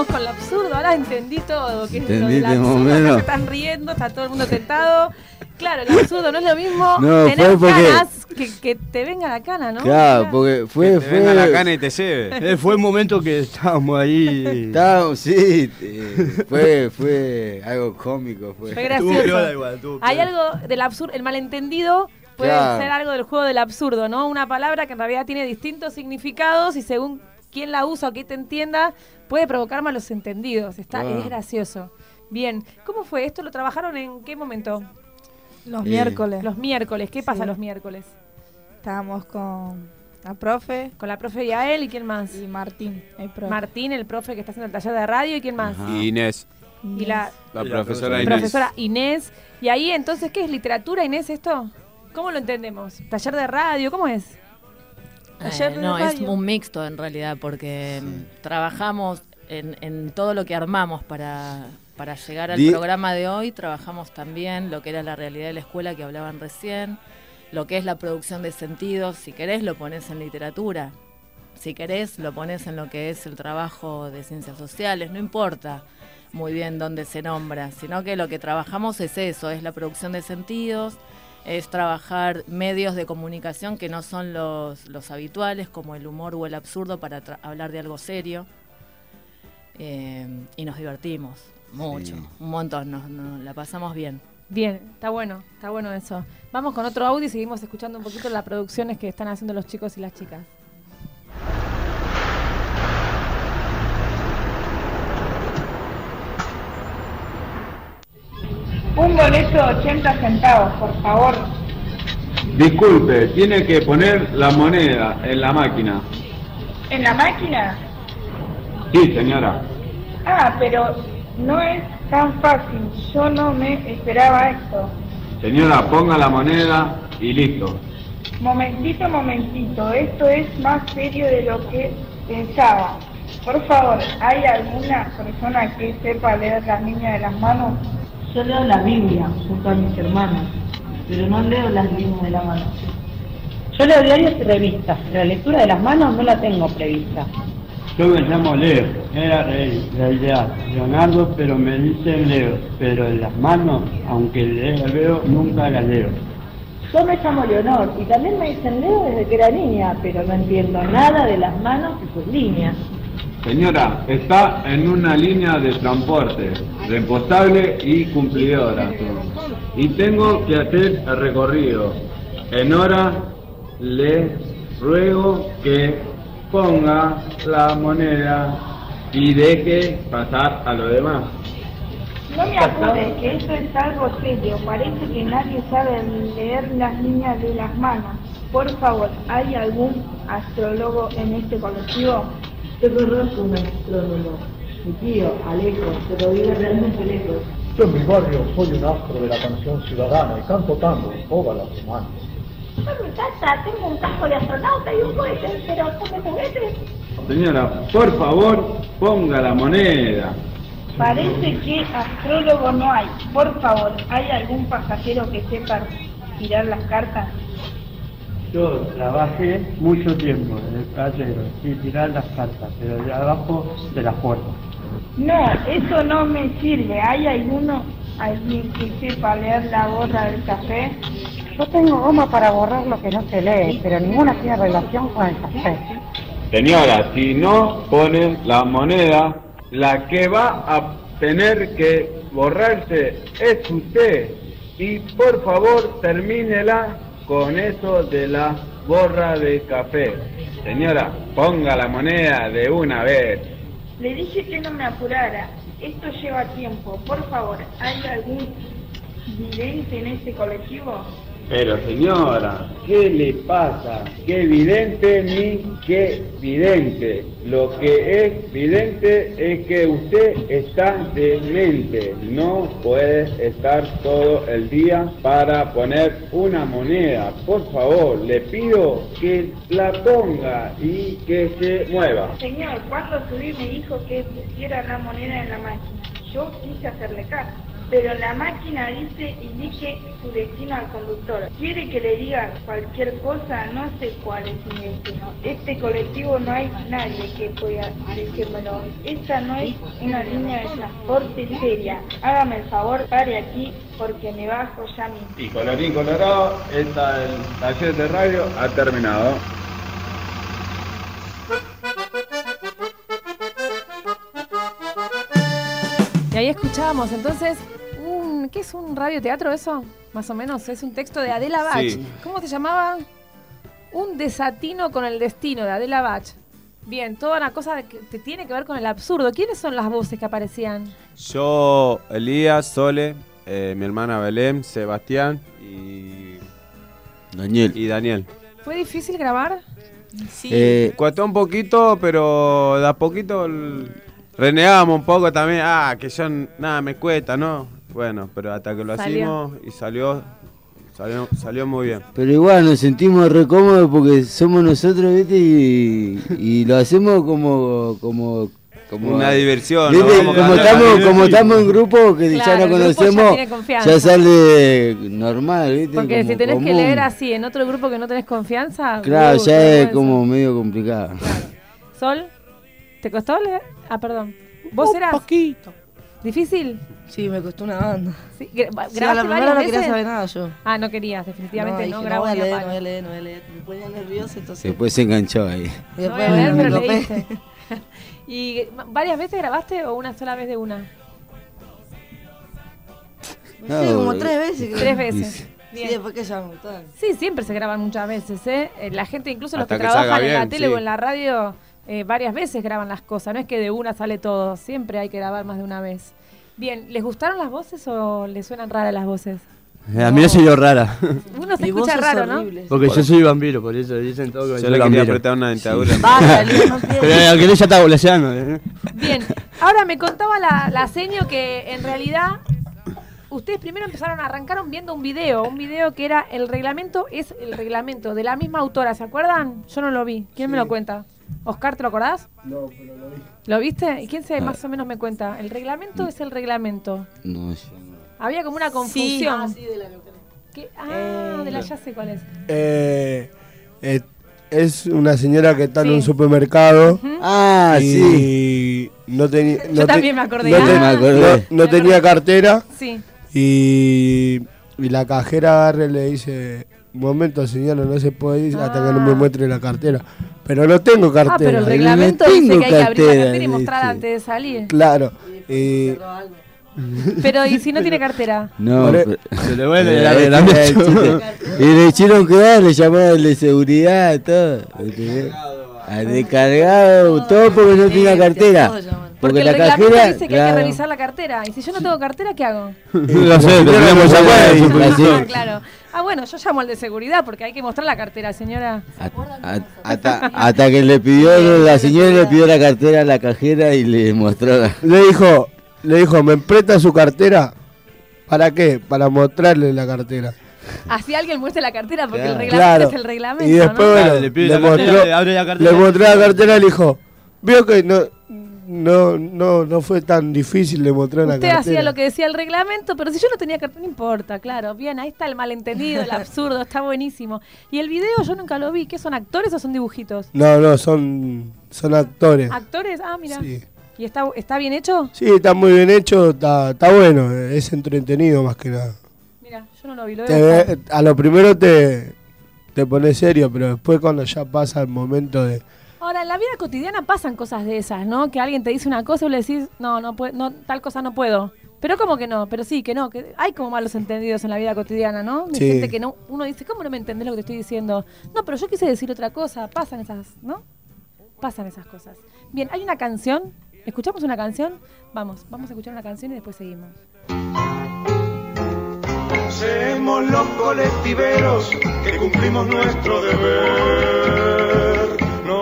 Con lo absurdo, ahora entendí todo. Que es lo del absurdo, se están riendo, está todo el mundo tentado. Claro, el absurdo no es lo mismo No, tener fue porque- canas que, que te venga la cana, ¿no? Claro, porque fue... Que te fue venga la cana y te lleve. Eh, fue el momento que estábamos ahí. Estábamos, sí, eh, fue, fue algo cómico. Fue, Fue gracioso. Hay algo del absurdo, el malentendido puede Claro. ser algo del juego del absurdo, ¿no? Una palabra que en realidad tiene distintos significados y según quién la usa o quién te entienda, puede provocar malos entendidos. Está, es gracioso. Bien, ¿cómo fue? ¿Esto lo trabajaron en qué momento? Los miércoles. Los miércoles, ¿qué pasa Sí. los miércoles? Estábamos con la profe. Con la profe Yael y quién más? Y Martín, el profe. Martín, el profe que está haciendo el taller de radio y quién más? Y Inés, Y la, la Y la profesora Inés. profesora Inés. Y ahí entonces, ¿qué es literatura, Inés, esto? ¿Cómo lo entendemos? ¿Taller de radio? ¿Cómo es? Eh, no, es un mixto en realidad, porque trabajamos en, en todo lo que armamos para, para llegar al programa de hoy, trabajamos también lo que era la realidad de la escuela que hablaban recién, lo que es la producción de sentidos, si querés lo pones en literatura, si querés lo pones en lo que es el trabajo de ciencias sociales, no importa muy bien dónde se nombra, sino que lo que trabajamos es eso, es la producción de sentidos, es trabajar medios de comunicación que no son los, los habituales, como el humor o el absurdo, para tra- hablar de algo serio. Eh, y nos divertimos mucho, Sí. un montón, nos, nos la pasamos bien. Bien, está bueno, está bueno eso. Vamos con otro audio y seguimos escuchando un poquito las producciones que están haciendo los chicos y las chicas. Un boleto de 80 centavos, por favor. Disculpe, tiene que poner la moneda en la máquina. ¿En la máquina? Sí, señora. Ah, pero no es tan fácil. Yo no me esperaba esto. Señora, ponga la moneda y listo. Momentito, momentito. Esto es más serio de lo que pensaba. Por favor, ¿hay alguna persona que sepa leer las líneas de las manos? Yo leo la Biblia junto a mis hermanos, pero no leo las líneas de la mano. Yo leo diarios y revistas, pero la lectura de las manos no la tengo prevista. Yo me llamo Leo, era rey, realidad, Leonardo, pero me dicen Leo, pero en las manos, aunque lea veo, nunca las leo. Yo me llamo Leonor y también me dicen Leo desde que era niña, pero no entiendo nada de las manos y sus líneas. Señora, está en una línea de transporte, reembolsable y cumplidora. y tengo que hacer el recorrido. En hora le ruego que ponga la moneda y deje pasar a los demás. No me apure, que esto es algo serio. Parece que nadie sabe leer las líneas de las manos. Por favor, ¿hay algún astrólogo en este colectivo? Yo conozco un astrónomo, mi tío, Alejo, pero vive realmente lejos. Yo en mi barrio soy un astro de la canción ciudadana y canto tango todas las semanas. Yo en mi casa tengo un casco de astronauta y un cohete, pero ¿come juguetes? Señora, por favor, ponga la moneda. Parece que astrólogo no hay. Por favor, ¿hay algún pasajero que sepa tirar las cartas? Yo trabajé mucho tiempo en el casero y tirar las cartas, pero de abajo de las puertas. No, eso no me sirve. ¿Hay alguno, alguien que sepa leer la gorra del café? Yo tengo goma para borrar lo que no se lee, pero ninguna tiene relación con el café. Señora, si no pone la moneda, la que va a tener que borrarse es usted. Y por favor, termínela con eso de la borra de café. Señora, ponga la moneda de una vez. Le dije que no me apurara. Esto lleva tiempo. Por favor, ¿hay algún vidente en este colectivo? Pero señora, ¿qué le pasa? ¿Qué evidente ni qué vidente? Lo que es vidente es que usted está demente. No puede estar todo el día para poner una moneda. Por favor, le pido que la ponga y que se mueva. Señor, cuando subí me dijo que pusiera la moneda en la máquina. Yo quise hacerle caso. Pero la máquina dice indique su destino al conductor. ¿Quiere que le diga cualquier cosa? No sé cuál es mi destino. Este colectivo no hay nadie que pueda decírmelo. Esta no es una línea de transporte seria. Hágame el favor, pare aquí porque me bajo ya mismo. Y colorín colorado, esta, el taller de radio ha terminado. Y ahí escuchábamos entonces un. ¿Qué es un radioteatro eso? Más o menos. Es un texto de Adela Bach. Sí. ¿Cómo se llamaba? Un desatino con el destino de Adela Bach. Bien, toda una cosa que te tiene que ver con el absurdo. ¿Quiénes son las voces que aparecían? Yo, Elías, Sole, eh, mi hermana Belén, Sebastián y Daniel. Y Daniel. ¿Fue difícil grabar? Sí. Eh, un poquito, pero de a poquito l- renegábamos un poco también. Ah, que yo nada me cuesta, ¿no? Bueno, pero hasta que lo Salió. hicimos y salió, salió, salió muy bien. Pero igual nos sentimos re cómodos porque somos nosotros, ¿viste? Y, y lo hacemos como. como como Una diversión. ¿no? Como, cantando. estamos, como estamos en grupo que Claro, ya ya conocemos, confianza. ya sale normal, ¿viste? Porque Como si tenés que común. leer así en otro grupo que no tenés confianza. Claro, uh, ya es como medio complicado. Sol, ¿te costó leer? Ah, perdón. ¿Vos eras? poquito. ¿Difícil? Sí, me costó una banda. Sí, gra- Sí, a ¿Grabaste la primera no quería saber nada yo. Ah, no querías, definitivamente no, grabo voy a leer, no voy a leer, no voy a leer. Me ponía nerviosa, entonces. Después se enganchó ahí. Y No después voy a leer, me pero copé. leíste. ¿Y varias veces grabaste o una sola vez de una? No sé, como tres veces. creo. Tres veces. Sí, Bien. después que ya me gustaban. Sí, siempre se graban muchas veces, ¿eh? Eh, La gente, incluso los Hasta que, trabajan en la bien, tele sí. o en la radio, eh, varias veces graban las cosas. No es que de una sale todo, siempre hay que grabar más de una vez. Bien, ¿les gustaron las voces o les suenan raras las voces? Eh, A mí no dio rara. Uno se Mi escucha es raro, ¿no? Porque yo soy vampiro, por eso dicen todo que Yo soy le quería vampiro. apretar una dentadura. No Pero el alquiler ya está boleseando. ¿eh? Bien, ahora me contaba la, la seño que en realidad ustedes primero empezaron, arrancaron viendo un video, un video que era el reglamento, es el reglamento de la misma autora, ¿se acuerdan? Yo no lo vi, ¿quién me lo cuenta? Oscar, ¿te lo acordás? No, pero lo vi. ¿Lo viste? ¿Y quién se Ah. más o menos me cuenta? El reglamento es el reglamento. No, yo no. Había como una confusión. Ah, sí, de la. Ah, Eh, de la ya sé cuál es. Eh, eh, es una señora que está Sí. en un supermercado Ah, y sí. no tenía. Yo no también me acordé. No, Ah, me acordé. no- no Me tenía acordé. cartera Sí. y, y la cajera agarra y le dice: momento, señora, no se puede ir hasta que no me Ah. muestre la cartera. Pero no tengo cartera. Ah, pero el reglamento tengo dice que hay que abrir la cartera, y mostrar dice. antes de salir. Claro. Y, Pero, ¿y si no tiene cartera? No, e- pero- Se le vuelve el Eh, arreglamiento. chiste. Y le hicieron quedar, le llamaron de seguridad, todo. Al descargado, todo porque no tenía cartera. Porque, Porque el la reglamento cajera. dice que hay que revisar la cartera. Y si yo no tengo cartera, ¿qué hago? No sé, La tendríamos claro. Ah, bueno, yo llamo al de seguridad porque hay que mostrar la cartera, señora. Hasta, hasta que le pidió, la señora le pidió la cartera a la cajera y le mostró la... Le dijo, le dijo, ¿me presta su cartera? ¿Para qué? Para mostrarle la cartera. Así alguien muestre la cartera porque el reglamento Claro. es el reglamento. Y después, ¿no? bueno, Claro, le pide le, la cartera, mostró, le abre la cartera. le mostró la cartera y le dijo, vio que no, no, no, no fue tan difícil de mostrar la Usted cartera. hacía lo que decía el reglamento, pero si yo no tenía cartera, no importa, claro. Bien, ahí está el malentendido, el absurdo, está buenísimo. Y el video yo nunca lo vi. ¿Qué son actores o son dibujitos? No, no, son, son actores. ¿Actores? Ah, mira. Sí. ¿Y está, está bien hecho? Sí, está muy bien hecho, está, está bueno, es entretenido más que nada. Mira, yo no lo vi. Lo Te ve- a lo primero te, te pones serio, pero después cuando ya pasa el momento de... Ahora, en la vida cotidiana pasan cosas de esas, ¿no? Que alguien te dice una cosa y le decís, no, no, puedo, no, tal cosa no puedo. Pero como que no, pero sí, que no, que hay como malos entendidos en la vida cotidiana, ¿no? De Sí. gente que no, uno dice, ¿cómo no me entendés lo que te estoy diciendo? No, pero yo quise decir otra cosa, pasan esas, ¿no? Pasan esas cosas. Bien, hay una canción, ¿escuchamos una canción? Vamos, vamos a escuchar una canción y después seguimos. Somos los colectiveros que cumplimos nuestro deber.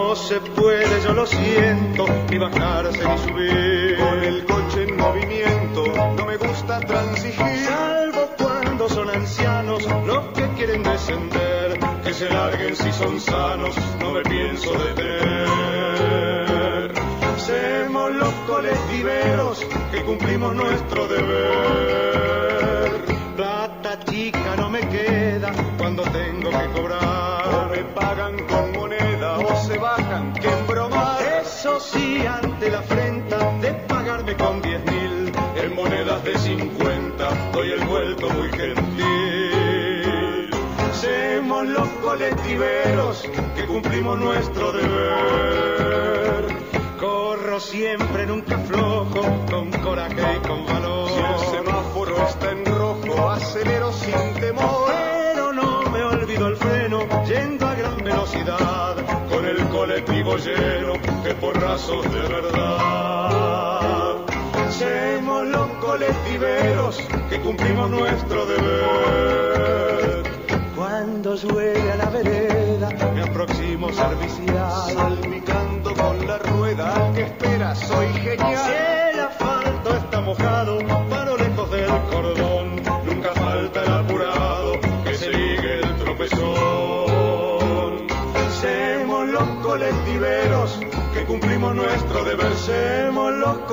No se puede, yo lo siento, ni bajarse ni subir. El coche en movimiento, no me gusta transigir. Salvo cuando son ancianos los que quieren descender. Que se larguen si son sanos, no me pienso detener. Somos los colectiveros que cumplimos nuestro deber. Plata chica no me queda cuando tengo que cobrar. Eso sí, ante la afrenta de pagarme con 10 mil. En monedas de 50 doy el vuelto muy gentil. Somos los colectiveros que cumplimos nuestro deber. Corro siempre, nunca flojo, con coraje y con valor. Si el semáforo está en rojo, acelero sin temor. Pero no me olvido el freno, yendo a gran velocidad, con el colectivo lleno porrazos de verdad. Somos los colectiveros que cumplimos nuestro deber. Cuando llueve a la vereda, me aproximo servicial, salpicando con la rueda que espera, soy genial.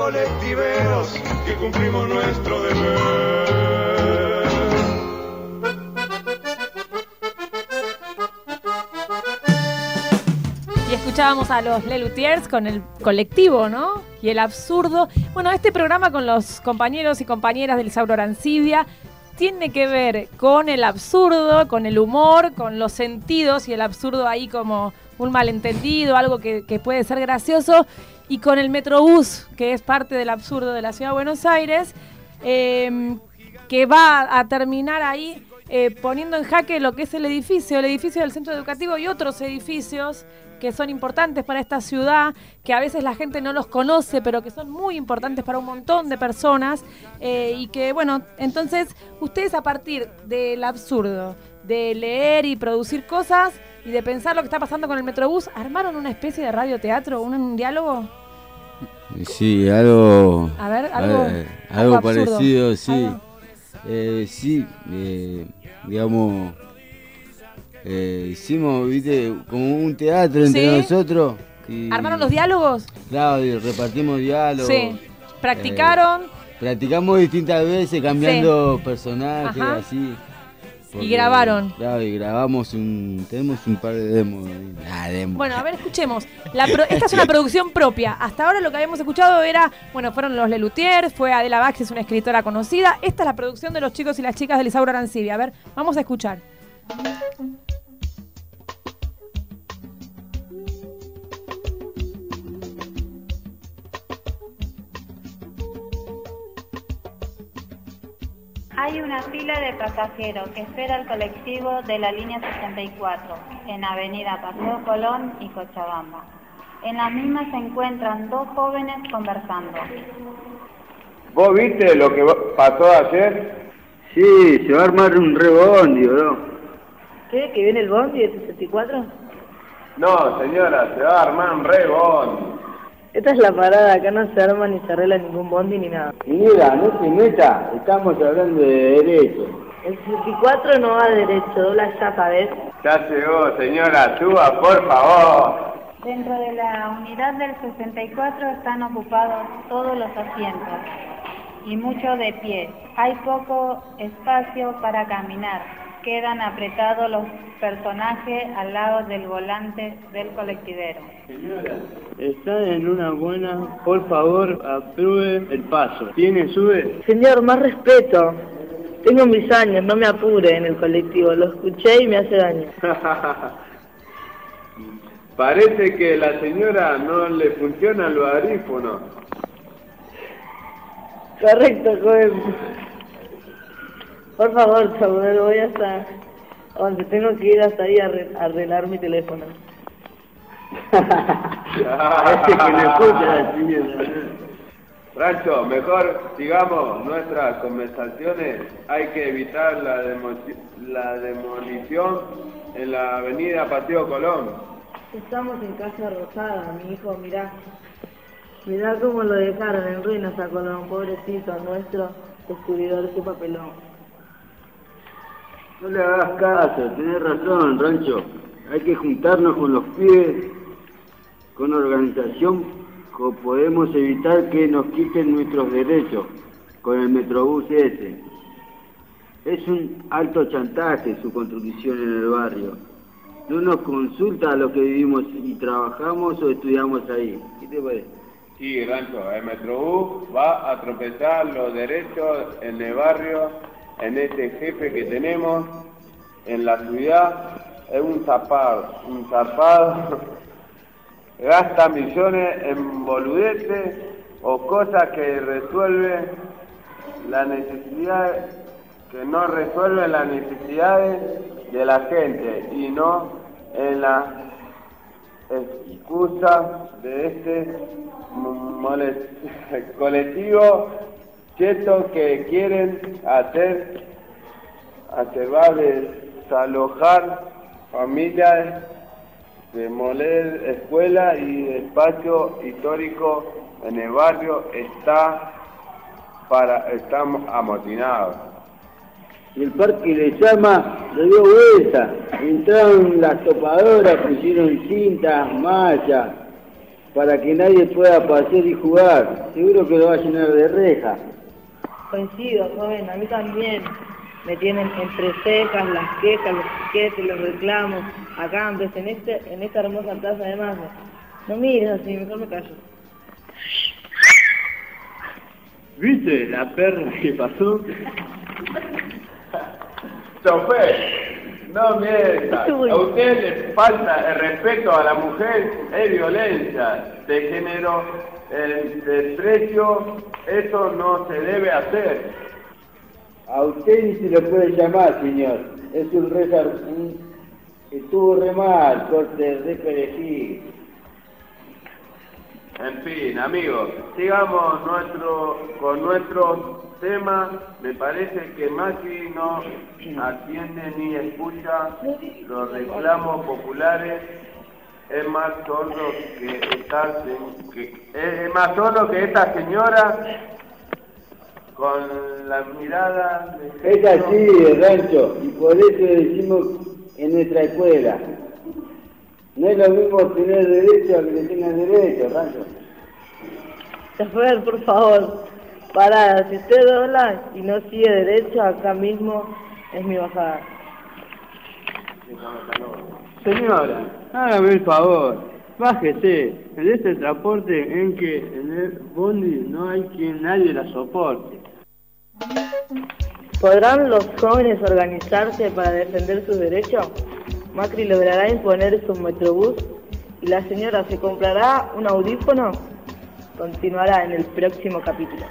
Colectiveros que cumplimos nuestro deber. Y escuchábamos a los Lelutiers con el colectivo, ¿no? Y el absurdo. Bueno, este programa con los compañeros y compañeras del Sauro Arancibia tiene que ver con el absurdo, con el humor, con los sentidos y el absurdo ahí como un malentendido, algo que, puede ser gracioso, y con el Metrobús, que es parte del absurdo de la Ciudad de Buenos Aires, eh, que va a terminar ahí eh, poniendo en jaque lo que es el edificio, el edificio del centro educativo y otros edificios que son importantes para esta ciudad, que a veces la gente no los conoce, pero que son muy importantes para un montón de personas, eh, y que, bueno, entonces ustedes a partir del absurdo, de leer y producir cosas y de pensar lo que está pasando con el Metrobús, armaron una especie de radioteatro, un, un diálogo. Sí, algo. A ver, algo- algo parecido, sí. Algo. Eh, sí, eh, digamos. eh, hicimos, viste, como un teatro entre Sí. nosotros. y- ¿Armaron los diálogos? Claro, y repartimos diálogos. Sí. ¿Practicaron? Eh, practicamos distintas veces, cambiando personajes, Ajá. así. Y grabaron. Claro, y grabamos un. Tenemos un par de demos. Ah. Bueno, a ver, escuchemos. La pro- esta es una producción propia. Hasta ahora lo que habíamos escuchado era, bueno, fueron los Lelutiers, fue Adela Bax, es una escritora conocida. Esta es la producción de los chicos y las chicas de Lisaura Arancibia. A ver, vamos a escuchar. Hay una fila de pasajeros que espera el colectivo de la línea 64 en Avenida Paseo Colón y Cochabamba. En la misma se encuentran dos jóvenes conversando. ¿Vos viste lo que pasó ayer? Sí, se va a armar un rebondi, ¿no? ¿Qué? ¿Que viene el bondi de 64? No, señora, se va a armar un rebón. Esta es la parada, acá no se arma ni se arregla ningún bondi ni nada. Mira, no se meta, estamos hablando de derecho. El 64 no va derecho, dobla ya, ¿sabes? Ya llegó, señora, suba, por favor. Dentro de la unidad del 64 están ocupados todos los asientos y mucho de pie. Hay poco espacio para caminar. Quedan apretados los personajes al lado del volante del colectivero. Está en una buena, por favor, apruebe el paso. ¿Tiene, sube? Señor, más respeto. Tengo mis años, no me apure en el colectivo. Lo escuché y me hace daño. Parece que la señora no le funciona el audífono. Correcto, joven. Por favor, Samuel, voy hasta donde tengo que ir hasta ahí a arre- a arreglar mi teléfono. Parece que le escucha. Rancho, mejor sigamos nuestras conversaciones. Hay que evitar la, demo- la demolición en la avenida Paseo Colón. Estamos en Casa Rosada, mi hijo, mirá. Mirá cómo lo dejaron en ruinas a Colón, pobrecito nuestro descubridor su papelón. No le hagas caso, tenés razón, Rancho. Hay que juntarnos con los pies, con organización, co- podemos evitar que nos quiten nuestros derechos con el Metrobús ese. Es un alto chantaje su construcción en el barrio. No nos consulta a los que vivimos y trabajamos o estudiamos ahí. ¿Qué te parece? Sí, Rancho, el Metrobús va a tropezar los derechos en el barrio, en este jefe que tenemos, en la ciudad. Es un zapado, un zarpado. Gasta millones en boludeces o cosas que resuelven la necesidad, que no resuelven las necesidades de la gente y no en la excusa de este colectivo cheto que quieren hacer, hacer va a desalojar familias, demoler escuela y espacio histórico en el barrio está para estamos amotinados. Y el parque le llama, le dio vuelta. Entraron las topadoras, pusieron cintas, mallas, para que nadie pueda pasear y jugar. Seguro que lo va a llenar de rejas. Coincido, joven, a mí también. Me tienen entre cejas las quejas, los piquetes, los reclamos, acá antes, en, este, en esta hermosa plaza de Mayo. No mires así, mejor me callo. ¿Viste la perra que pasó? Chofer, no mienta. A usted le falta el respeto a la mujer, es violencia de género, el desprecio, eso no se debe hacer. A usted ni se lo puede llamar, señor. Es un re... un- Estuvo re mal, corte, re perejil. En fin, amigos, sigamos nuestro, con nuestro tema. Me parece que Macri no atiende ni escucha los reclamos populares. Es más sordo que esta, que, es más sordo que esta señora con la mirada de Es así, Rancho, y por eso decimos en nuestra escuela. No es lo mismo tener derecho a que tengan derecho, Rancho. Chofer, por favor, parada. Si usted dobla y no sigue derecho, acá mismo es mi bajada. Señora, hágame el favor, bájese. En este transporte en que en el bondi no hay quien nadie la soporte. ¿Podrán los jóvenes organizarse para defender sus derechos? Macri logrará imponer su metrobús y la señora se comprará un audífono. Continuará en el próximo capítulo.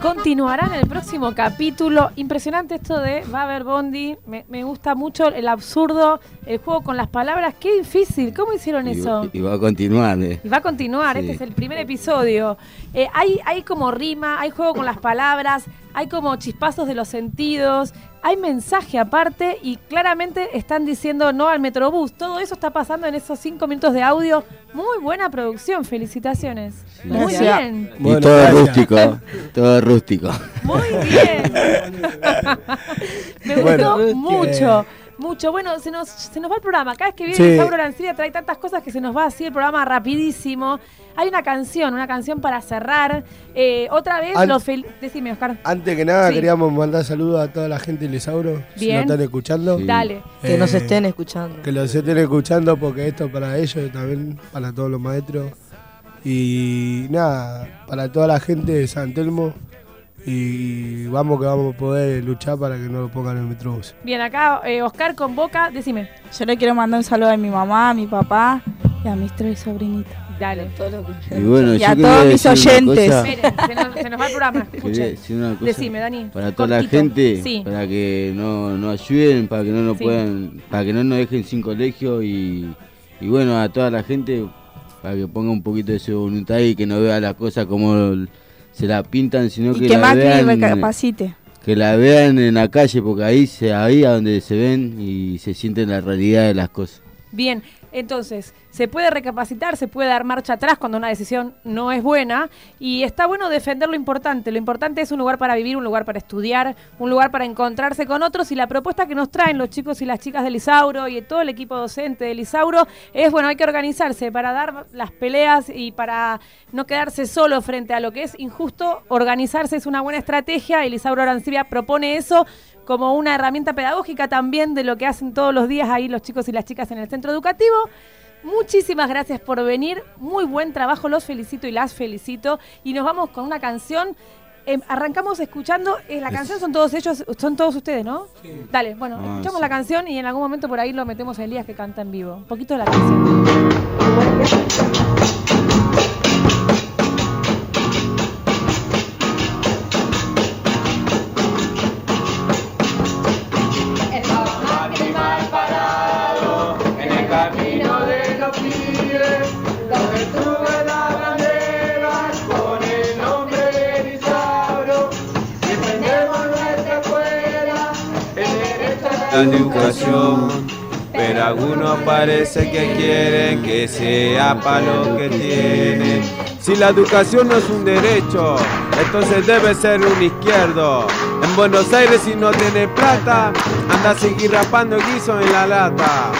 Continuará en el próximo capítulo. Impresionante esto de va a haber Bondi. Me, me gusta mucho el absurdo, el juego con las palabras. Qué difícil. ¿Cómo hicieron Y, eso? y va a continuar. eh. Y va a continuar, Sí. este es el primer episodio. Eh, hay, hay como rima, hay juego con las palabras, hay como chispazos de los sentidos, hay mensaje aparte y claramente están diciendo no al Metrobús. Todo eso está pasando en esos cinco minutos de audio. Muy buena producción, felicitaciones. Muy bien. Y todo rústico, todo rústico. Muy bien. Me Bueno. gustó mucho. Mucho. Bueno, se nos, se nos va el programa. Cada vez que viene Sí. Sauro Arancibia trae tantas cosas que se nos va así el programa rapidísimo. Hay una canción, una canción para cerrar. Eh, otra vez, An- los fel- Decime, Oscar. Antes que nada, Sí. queríamos mandar saludos a toda la gente de Lesauro. Si Bien. nos están escuchando. Sí. Dale. Que nos Eh, estén escuchando. Que los estén escuchando porque esto es para ellos y también para todos los maestros. Y nada, para toda la gente de San Telmo. Y vamos que vamos a poder luchar para que no lo pongan en el Metrobús. Bien, acá eh, Oscar convoca. Decime. Yo le quiero mandar un saludo a mi mamá, a mi papá y a mis tres sobrinitas. Dale. Y bueno, Y a todos mis oyentes. Esperen, se nos, se nos va el programa. Decime, Dani. Para toda la gente, Sí. para que no nos ayuden, para que no nos Sí. puedan, para que no nos dejen sin colegio y, y bueno, a toda la gente, para que ponga un poquito de su voluntad y que no vea las cosas como se la pintan, sino Y que, que la Macri vean, recapacite. que la vean en la calle, porque ahí se, ahí a donde se ven y se sienten la realidad de las cosas. Bien, entonces, se puede recapacitar, se puede dar marcha atrás cuando una decisión no es buena y está bueno defender lo importante. Lo importante es un lugar para vivir, un lugar para estudiar, un lugar para encontrarse con otros y la propuesta que nos traen los chicos y las chicas del Isauro y todo el equipo docente del Isauro es, bueno, hay que organizarse para dar las peleas y para no quedarse solo frente a lo que es injusto. Organizarse es una buena estrategia y Isauro Arancibia propone eso como una herramienta pedagógica también de lo que hacen todos los días ahí los chicos y las chicas en el centro educativo. Muchísimas gracias por venir, muy buen trabajo, los felicito y las felicito. Y nos vamos con una canción. Eh, arrancamos escuchando, eh, la canción son todos ellos, son todos ustedes, ¿no? Dale, bueno, Ah, escuchamos sí. la canción y en algún momento por ahí lo metemos a Elías que canta en vivo. Un poquito de la canción. Camino de los pibes, donde sube la bandera con el nombre de Lisauro. Defendemos nuestra escuela, el derecho a la educación. Pero algunos parece que quieren que sea para lo que tienen. Si la educación no es un derecho, entonces debe ser un izquierdo. En Buenos Aires si no tiene plata, anda a seguir rapando guiso en la lata.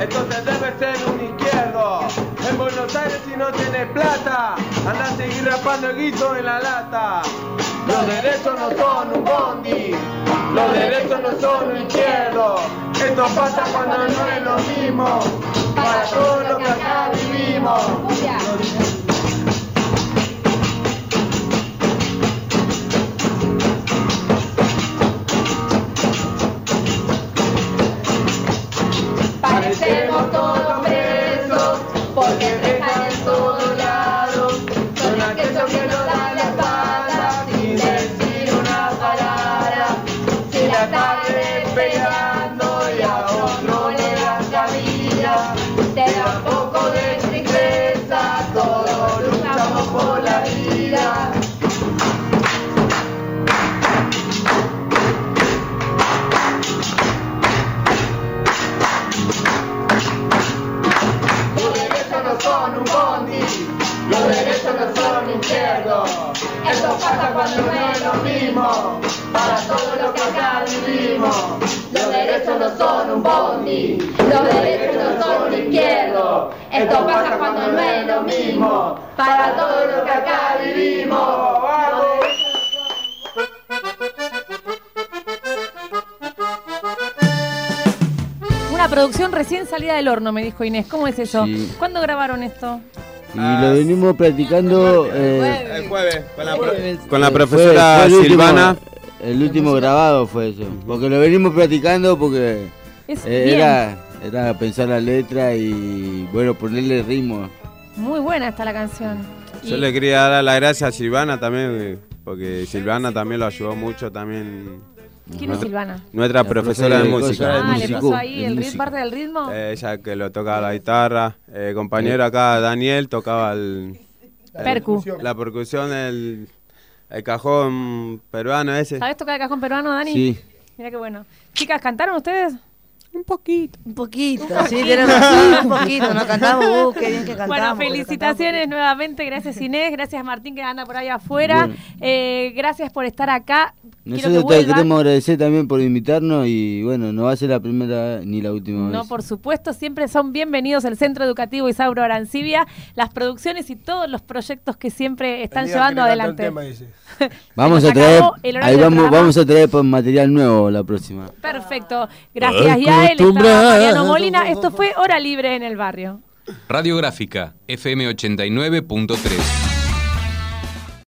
Entonces debe ser un izquierdo. En Buenos Aires si no tiene plata, anda a seguir rapando el guiso en la lata. Los derechos no son un bondi, los derechos no son un izquierdo. Esto pasa cuando no es lo mismo, para todos los que acá vivimos. Mismo, para todos los que acá vivimos. Los derechos no son un bondi, los derechos no son un izquierdo. Esto pasa cuando no es lo mismo, para todos los que acá vivimos. Una producción recién salida del horno, me dijo Inés. ¿Cómo es eso? Sí. ¿Cuándo grabaron esto? Y lo venimos practicando eh, El jueves, con la, con profesora fue el último- Silvana. el último grabado fue eso, porque lo venimos practicando porque Es eh, era era pensar la letra y bueno, ponerle ritmo. Muy buena está la canción. Yo Y- le quería dar las gracias a Silvana también, porque Silvana también lo ayudó mucho también. ¿Quién es Silvana? Nuestra La profesora de de música. Ah, le puso ahí el rit- parte del ritmo. Eh, ella que lo tocaba la guitarra. Eh, compañero acá, Daniel, tocaba el, el- Percu. la percusión, el, el cajón peruano ese. ¿Sabes tocar el cajón peruano, Dani? Sí. Mira qué bueno. Chicas, ¿cantaron ustedes? Un poquito. Un poquito, sí, tienes razón, un poquito. No cantamos, uh, qué bien que cantamos. Bueno, felicitaciones nuevamente. Gracias Inés, gracias Martín que anda por ahí afuera. Bueno. Eh, gracias por estar acá. Que Nosotros te queremos agradecer también por invitarnos y bueno, no va a ser la primera ni la última No, vez. por supuesto, siempre son bienvenidos el Centro Educativo Isauro Arancibia, las producciones y todos los proyectos que siempre están llevando el adelante. tema, dice. Vamos a traer, ahí vamos, vamos a traer pues, material nuevo la próxima. Perfecto. Gracias, Yael. Mariano Molina. Esto fue Hora Libre en el Barrio. Radiográfica FM 89.3.